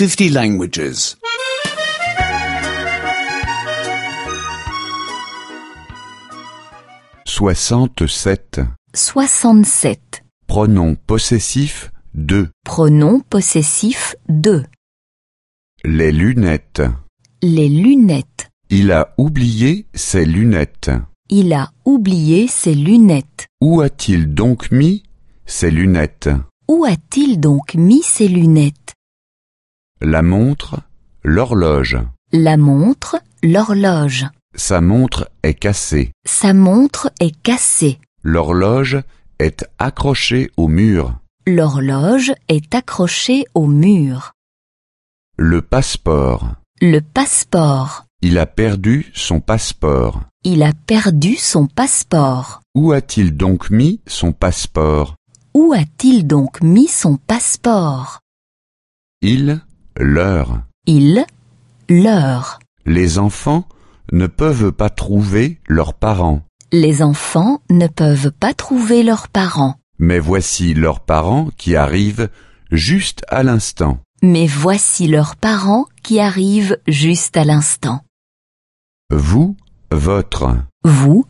50 languages. 67. 67. Pronom possessif de Pronom possessif de. les lunettes. Les lunettes. Il a oublié ses lunettes. Il a oublié ses lunettes. Où a-t-il donc mis ses lunettes? Où a-t-il donc mis ses lunettes? La montre, l'horloge. La montre, l'horloge. Sa montre est cassée. Sa montre est cassée. L'horloge est accrochée au mur. L'horloge est accrochée au mur. Le passeport. Le passeport. Il a perdu son passeport. Il a perdu son passeport. Où a-t-il donc mis son passeport? Où a-t-il donc mis son passeport? Il, leur. Il, leur. Les enfants ne peuvent pas trouver leurs parents. Les enfants ne peuvent pas trouver leurs parents. Mais voici leurs parents qui arrivent juste à l'instant. Mais voici leurs parents qui arrivent juste à l'instant. Vous, votre. Vous,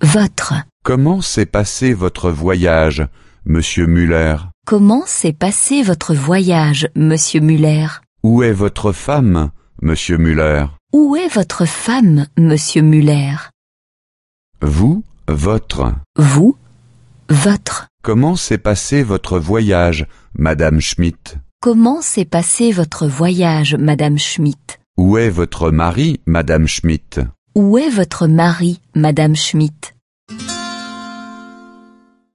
votre. Comment s'est passé votre voyage, monsieur Muller. Comment s'est passé votre voyage, monsieur Muller? Où est votre femme, monsieur Muller? Où est votre femme, monsieur Muller? Vous, votre. Vous, votre. Comment s'est passé votre voyage, madame Schmidt Comment s'est passé votre voyage, madame Schmidt Où est votre mari, madame Schmidt Où est votre mari, madame Schmidt